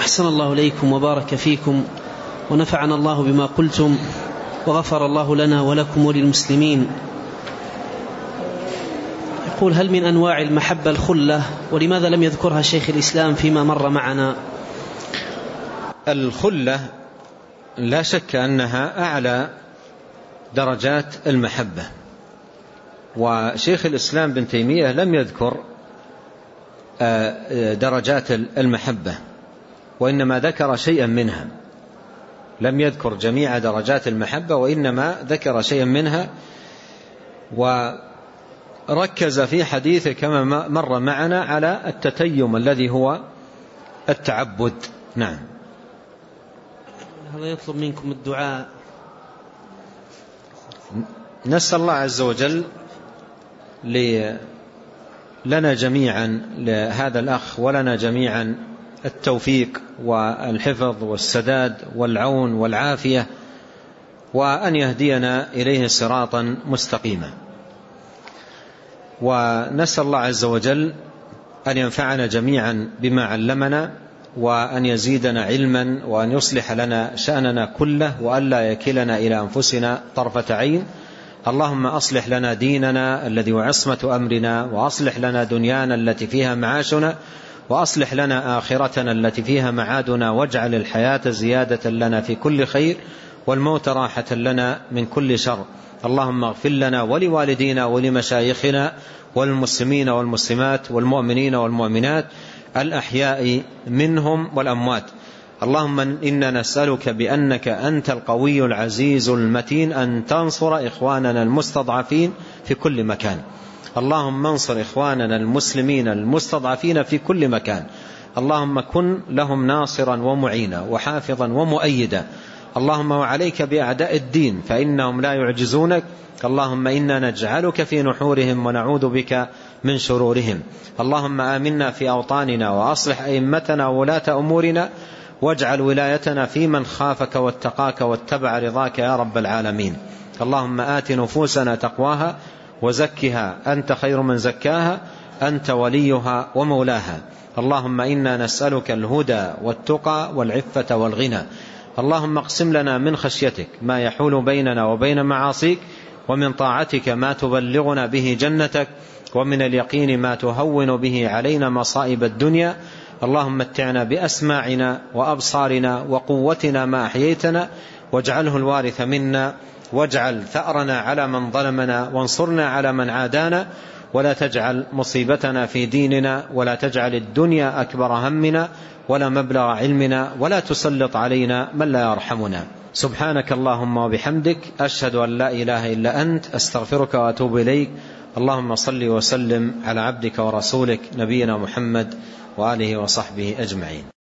أحسن الله إليكم وبارك فيكم ونفعنا الله بما قلتم وغفر الله لنا ولكم وللمسلمين. يقول هل من أنواع المحبة الخلة ولماذا لم يذكرها شيخ الإسلام فيما مر معنا؟ الخلة لا شك أنها أعلى درجات المحبة. وشيخ الإسلام بن تيمية لم يذكر آه، درجات المحبة. وإنما ذكر شيئا منها. لم يذكر جميع درجات المحبة وإنما ذكر شيئا منها. وركز في حديثه كما مر معنا على التتيم الذي هو التعبد. نعم. هذا يطلب منكم الدعاء. نسأل الله عز وجل لنا جميعا لهذا الأخ ولنا جميعا التوفيق والحفظ والسداد والعون والعافية وأن يهدينا إليه صراطا مستقيما. ونسأل الله عز وجل أن ينفعنا جميعا بما علمنا وأن يزيدنا علما وأن يصلح لنا شأننا كله وأن لا يكلنا إلى أنفسنا طرفة عين. اللهم أصلح لنا ديننا الذي وعصمة أمرنا وأصلح لنا دنيانا التي فيها معاشنا وأصلح لنا آخرتنا التي فيها معادنا واجعل الحياة زيادة لنا في كل خير والموت راحة لنا من كل شر. اللهم اغفر لنا ولوالدينا ولمشايخنا والمسلمين والمسلمات والمؤمنين والمؤمنات الأحياء منهم والأموات. اللهم إنا نسألك بأنك أنت القوي العزيز المتين أن تنصر إخواننا المستضعفين في كل مكان. اللهم انصر إخواننا المسلمين المستضعفين في كل مكان. اللهم كن لهم ناصرا ومعينا وحافظا ومؤيدا. اللهم وعليك بأعداء الدين فإنهم لا يعجزونك. اللهم إنا نجعلك في نحورهم ونعوذ بك من شرورهم. اللهم آمنا في أوطاننا وأصلح أئمتنا وولاة أمورنا. واجعل ولايتنا في من خافك واتقاك واتبع رضاك يا رب العالمين. اللهم آت نفوسنا تقواها وزكها. أنت خير من زكاها أنت وليها ومولاها. اللهم إنا نسألك الهدى والتقى والعفة والغنى. اللهم اقسم لنا من خشيتك ما يحول بيننا وبين معاصيك ومن طاعتك ما تبلغنا به جنتك ومن اليقين ما تهون به علينا مصائب الدنيا. اللهم متعنا بأسماعنا وأبصارنا وقوتنا ما أحييتنا واجعله الوارث منا. واجعل ثأرنا على من ظلمنا وانصرنا على من عادانا ولا تجعل مصيبتنا في ديننا ولا تجعل الدنيا أكبر همنا ولا مبلغ علمنا ولا تسلط علينا من لا يرحمنا. سبحانك اللهم وبحمدك أشهد أن لا إله إلا أنت أستغفرك وأتوب إليك. اللهم صل وسلم على عبدك ورسولك نبينا محمد وآله وصحبه أجمعين.